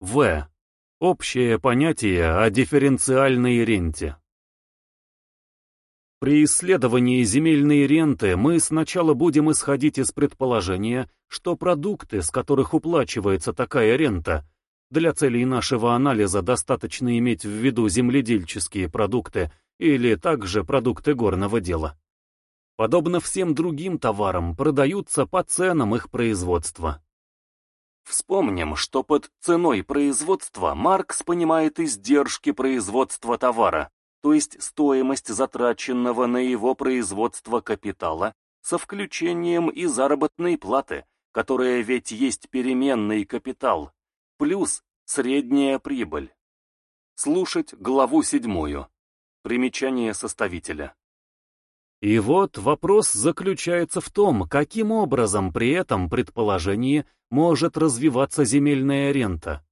В. Общее понятие о дифференциальной ренте. При исследовании земельной ренты мы сначала будем исходить из предположения, что продукты, с которых уплачивается такая рента, для целей нашего анализа достаточно иметь в виду земледельческие продукты или также продукты горного дела. Подобно всем другим товарам, продаются по ценам их производства. Вспомним, что под ценой производства Маркс понимает издержки производства товара, то есть стоимость затраченного на его производство капитала со включением и заработной платы, которая ведь есть переменный капитал, плюс средняя прибыль. Слушать главу седьмую. Примечание составителя. И вот вопрос заключается в том, каким образом при этом предположении может развиваться земельная рента.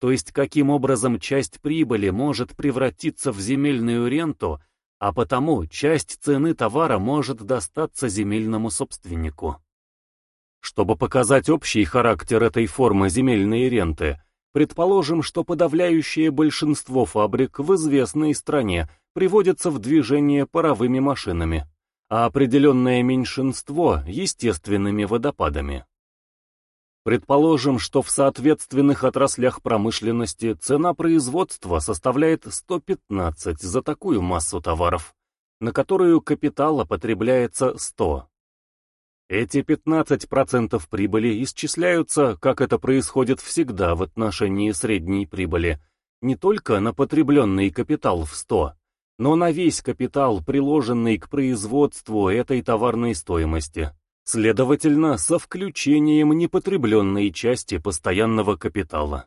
То есть каким образом часть прибыли может превратиться в земельную ренту, а потому часть цены товара может достаться земельному собственнику. Чтобы показать общий характер этой формы земельной ренты, предположим, что подавляющее большинство фабрик в известной стране приводится в движение паровыми машинами, а определенное меньшинство – естественными водопадами. Предположим, что в соответственных отраслях промышленности цена производства составляет 115 за такую массу товаров, на которую капитала потребляется 100. Эти 15% прибыли исчисляются, как это происходит всегда в отношении средней прибыли, не только на потребленный капитал в 100, но на весь капитал, приложенный к производству этой товарной стоимости, следовательно, со включением непотребленной части постоянного капитала.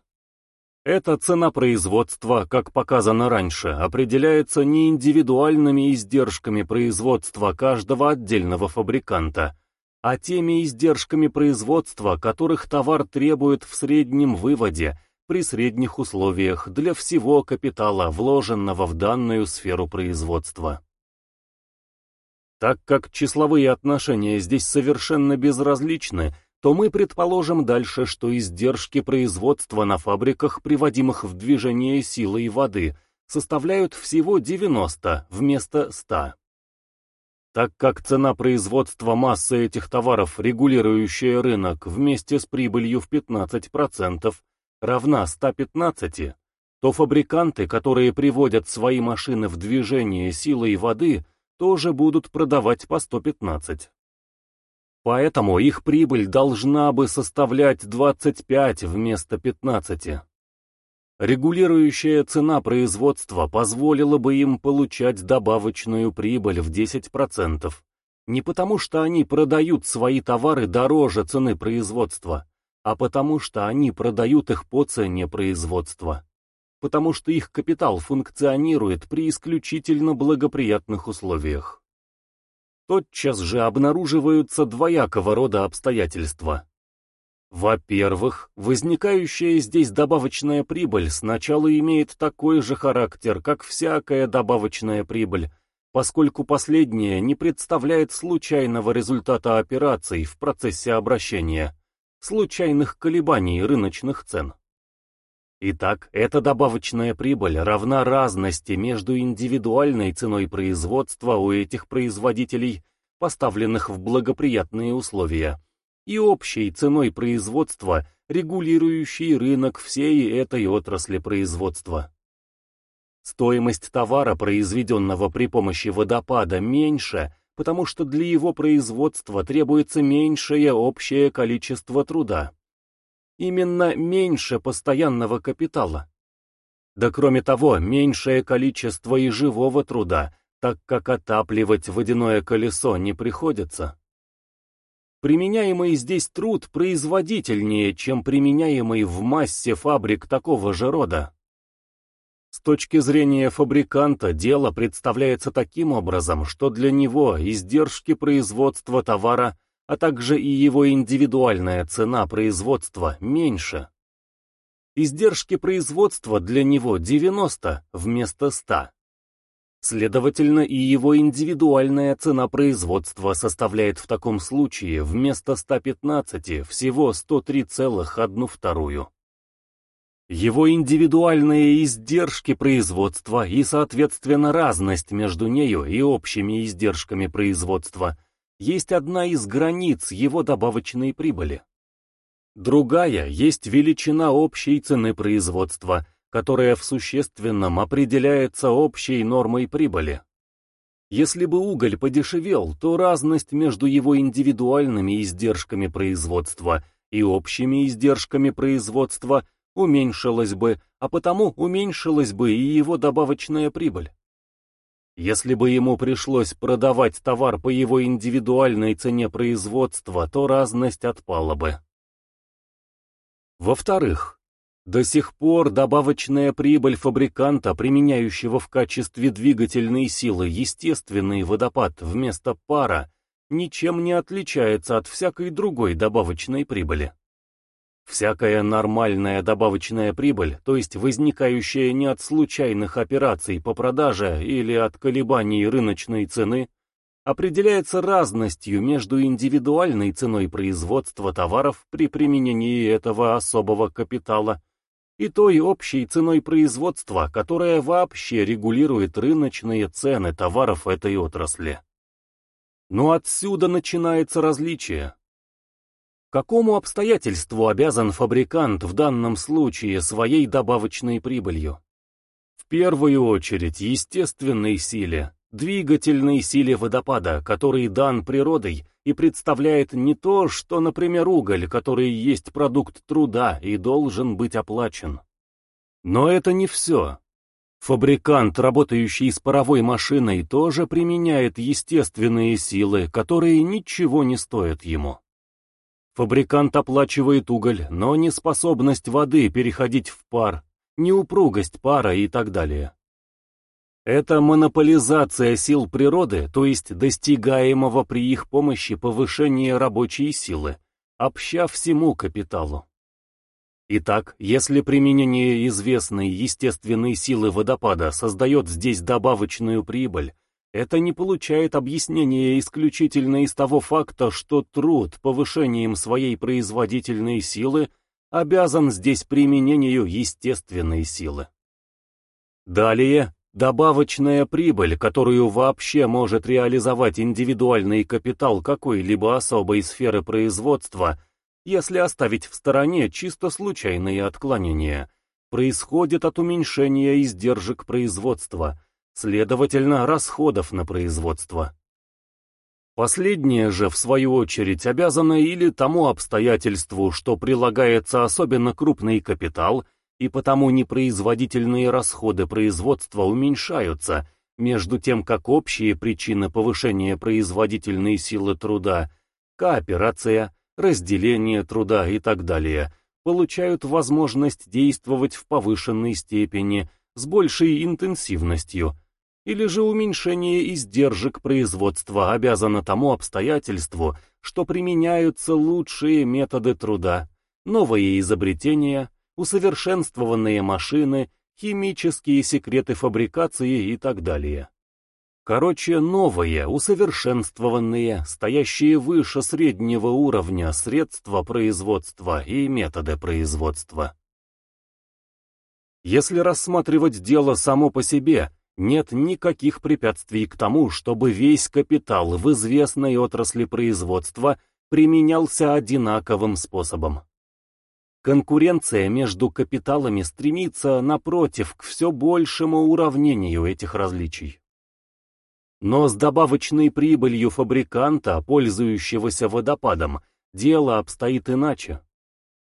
Эта цена производства, как показано раньше, определяется не индивидуальными издержками производства каждого отдельного фабриканта, а теми издержками производства, которых товар требует в среднем выводе при средних условиях для всего капитала, вложенного в данную сферу производства. Так как числовые отношения здесь совершенно безразличны, то мы предположим дальше, что издержки производства на фабриках, приводимых в движение силой воды, составляют всего 90 вместо 100. Так как цена производства массы этих товаров, регулирующая рынок, вместе с прибылью в 15%, равна 115, то фабриканты, которые приводят свои машины в движение силой воды, тоже будут продавать по 115. Поэтому их прибыль должна бы составлять 25 вместо 15. Регулирующая цена производства позволила бы им получать добавочную прибыль в 10%. Не потому что они продают свои товары дороже цены производства, а потому что они продают их по цене производства. Потому что их капитал функционирует при исключительно благоприятных условиях. Тотчас же обнаруживаются двоякого рода обстоятельства. Во-первых, возникающая здесь добавочная прибыль сначала имеет такой же характер, как всякая добавочная прибыль, поскольку последняя не представляет случайного результата операций в процессе обращения, случайных колебаний рыночных цен. Итак, эта добавочная прибыль равна разности между индивидуальной ценой производства у этих производителей, поставленных в благоприятные условия, и общей ценой производства, регулирующей рынок всей этой отрасли производства. Стоимость товара, произведенного при помощи водопада, меньше, потому что для его производства требуется меньшее общее количество труда. Именно меньше постоянного капитала. Да кроме того, меньшее количество и живого труда, так как отапливать водяное колесо не приходится. Применяемый здесь труд производительнее, чем применяемый в массе фабрик такого же рода. С точки зрения фабриканта дело представляется таким образом, что для него издержки производства товара, а также и его индивидуальная цена производства меньше. Издержки производства для него 90 вместо 100. Следовательно, и его индивидуальная цена производства составляет в таком случае вместо 115 всего 103,1 вторую. Его индивидуальные издержки производства и, соответственно, разность между нею и общими издержками производства есть одна из границ его добавочной прибыли. Другая есть величина общей цены производства, которая в существенном определяется общей нормой прибыли. Если бы уголь подешевел, то разность между его индивидуальными издержками производства и общими издержками производства уменьшилась бы, а потому уменьшилась бы и его добавочная прибыль. Если бы ему пришлось продавать товар по его индивидуальной цене производства, то разность отпала бы. Во-вторых, до сих пор добавочная прибыль фабриканта, применяющего в качестве двигательной силы естественный водопад вместо пара, ничем не отличается от всякой другой добавочной прибыли. Всякая нормальная добавочная прибыль, то есть возникающая не от случайных операций по продаже или от колебаний рыночной цены, определяется разностью между индивидуальной ценой производства товаров при применении этого особого капитала и той общей ценой производства, которая вообще регулирует рыночные цены товаров этой отрасли. Но отсюда начинается различие. Какому обстоятельству обязан фабрикант в данном случае своей добавочной прибылью? В первую очередь естественной силе, двигательной силе водопада, который дан природой и представляет не то, что, например, уголь, который есть продукт труда и должен быть оплачен. Но это не все. Фабрикант, работающий с паровой машиной, тоже применяет естественные силы, которые ничего не стоят ему. Фабрикант оплачивает уголь, но не способность воды переходить в пар, не упругость пара и так далее. Это монополизация сил природы, то есть достигаемого при их помощи повышения рабочей силы, обща всему капиталу. Итак, если применение известной естественной силы водопада создает здесь добавочную прибыль, это не получает объяснения исключительно из того факта, что труд повышением своей производительной силы обязан здесь применению естественной силы. Далее, добавочная прибыль, которую вообще может реализовать индивидуальный капитал какой-либо особой сферы производства, если оставить в стороне чисто случайные отклонения, происходит от уменьшения издержек производства – следовательно, расходов на производство. Последнее же, в свою очередь, обязано или тому обстоятельству, что прилагается особенно крупный капитал, и потому непроизводительные расходы производства уменьшаются, между тем как общие причины повышения производительной силы труда, кооперация, разделение труда и так далее, получают возможность действовать в повышенной степени, с большей интенсивностью, или же уменьшение издержек производства обязано тому обстоятельству, что применяются лучшие методы труда, новые изобретения, усовершенствованные машины, химические секреты фабрикации и так далее. Короче, новые, усовершенствованные, стоящие выше среднего уровня средства производства и методы производства. Если рассматривать дело само по себе, нет никаких препятствий к тому, чтобы весь капитал в известной отрасли производства применялся одинаковым способом. Конкуренция между капиталами стремится, напротив, к все большему уравнению этих различий. Но с добавочной прибылью фабриканта, пользующегося водопадом, дело обстоит иначе.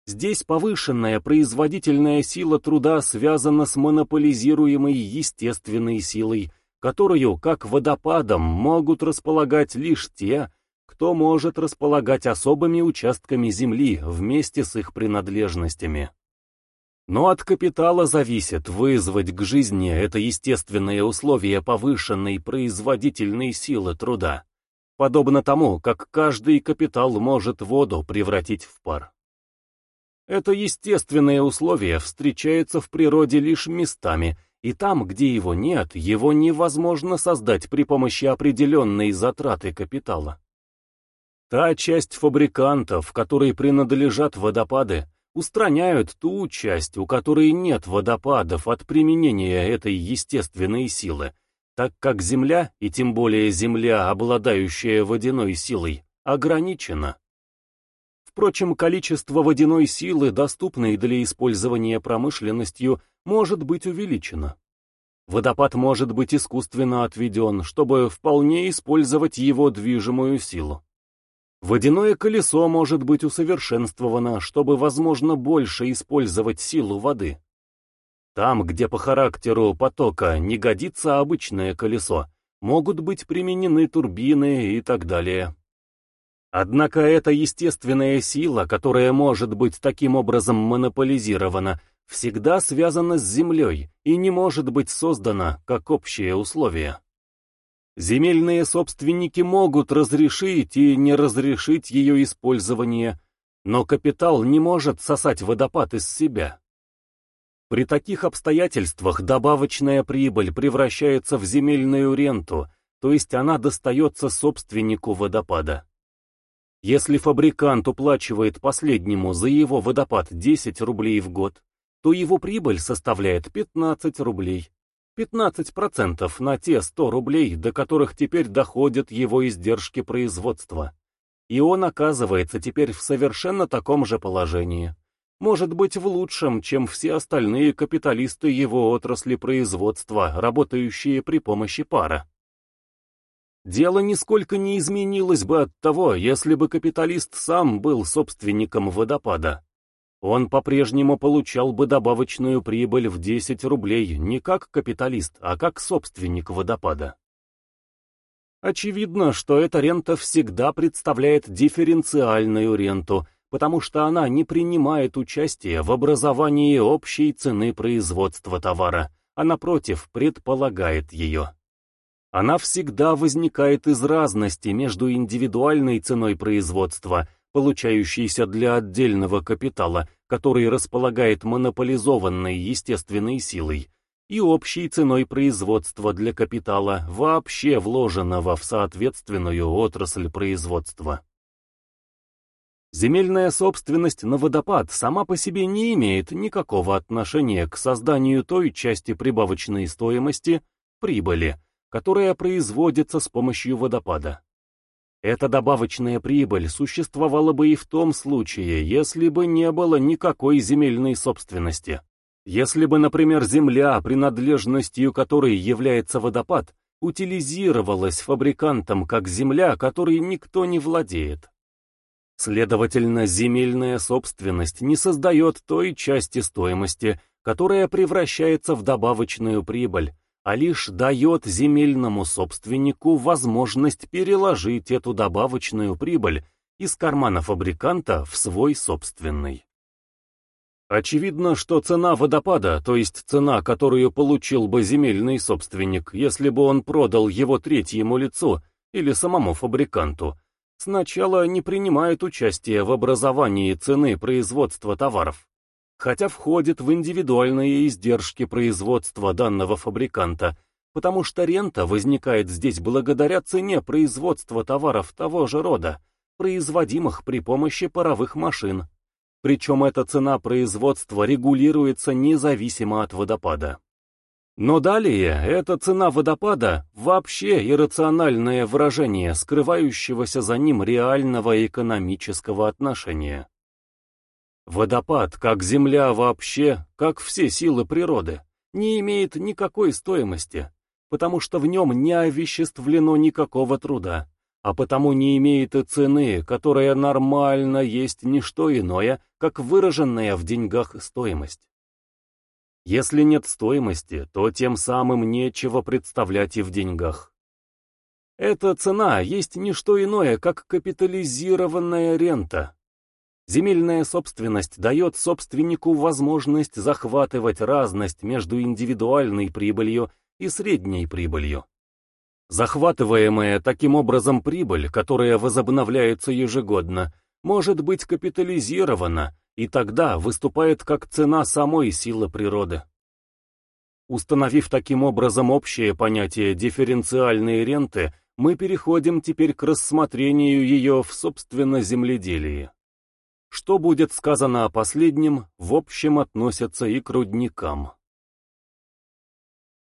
Здесь повышенная производительная сила труда связана с монополизируемой естественной силой, которую, как водопадом, могут располагать лишь те, кто может располагать особыми участками земли вместе с их принадлежностями. Но от капитала зависит вызвать к жизни это естественное условие повышенной производительной силы труда, подобно тому, как каждый капитал может воду превратить в пар. Это естественное условие встречается в природе лишь местами, и там, где его нет, его невозможно создать при помощи определенной затраты капитала. Та часть фабрикантов, которой принадлежат водопады, устраняют ту часть, у которой нет водопадов от применения этой естественной силы, так как Земля, и тем более Земля, обладающая водяной силой, ограничена. Впрочем, количество водяной силы, доступной для использования промышленностью, может быть увеличено. Водопад может быть искусственно отведен, чтобы вполне использовать его движимую силу. Водяное колесо может быть усовершенствовано, чтобы, возможно, больше использовать силу воды. Там, где по характеру потока не годится обычное колесо, могут быть применены турбины и так далее. Однако эта естественная сила, которая может быть таким образом монополизирована, всегда связана с Землей и не может быть создана как общее условие. Земельные собственники могут разрешить и не разрешить ее использование, но капитал не может сосать водопад из себя. При таких обстоятельствах добавочная прибыль превращается в земельную ренту, то есть она достается собственнику водопада. Если фабрикант уплачивает последнему за его водопад 10 рублей в год, то его прибыль составляет 15 рублей. 15% на те 100 рублей, до которых теперь доходят его издержки производства. И он оказывается теперь в совершенно таком же положении. Может быть в лучшем, чем все остальные капиталисты его отрасли производства, работающие при помощи пара. Дело нисколько не изменилось бы от того, если бы капиталист сам был собственником водопада. Он по-прежнему получал бы добавочную прибыль в 10 рублей не как капиталист, а как собственник водопада. Очевидно, что эта рента всегда представляет дифференциальную ренту, потому что она не принимает участие в образовании общей цены производства товара, а напротив предполагает ее. Она всегда возникает из разности между индивидуальной ценой производства получающийся для отдельного капитала, который располагает монополизованной естественной силой, и общей ценой производства для капитала, вообще вложенного в соответственную отрасль производства. Земельная собственность на водопад сама по себе не имеет никакого отношения к созданию той части прибавочной стоимости, прибыли, которая производится с помощью водопада. Эта добавочная прибыль существовала бы и в том случае, если бы не было никакой земельной собственности. Если бы, например, земля, принадлежностью которой является водопад, утилизировалась фабрикантом как земля, которой никто не владеет. Следовательно, земельная собственность не создает той части стоимости, которая превращается в добавочную прибыль, а лишь дает земельному собственнику возможность переложить эту добавочную прибыль из кармана фабриканта в свой собственный. Очевидно, что цена водопада, то есть цена, которую получил бы земельный собственник, если бы он продал его третьему лицу или самому фабриканту, сначала не принимает участия в образовании цены производства товаров хотя входит в индивидуальные издержки производства данного фабриканта, потому что рента возникает здесь благодаря цене производства товаров того же рода, производимых при помощи паровых машин. Причем эта цена производства регулируется независимо от водопада. Но далее эта цена водопада вообще иррациональное выражение скрывающегося за ним реального экономического отношения. Водопад, как Земля вообще, как все силы природы, не имеет никакой стоимости, потому что в нем не овеществлено никакого труда, а потому не имеет и цены, которая нормально есть не что иное, как выраженная в деньгах стоимость. Если нет стоимости, то тем самым нечего представлять и в деньгах. Эта цена есть не что иное, как капитализированная рента, Земельная собственность дает собственнику возможность захватывать разность между индивидуальной прибылью и средней прибылью. Захватываемая таким образом прибыль, которая возобновляется ежегодно, может быть капитализирована и тогда выступает как цена самой силы природы. Установив таким образом общее понятие дифференциальной ренты, мы переходим теперь к рассмотрению ее в собственно земледелии. Что будет сказано о последнем, в общем относится и к рудникам.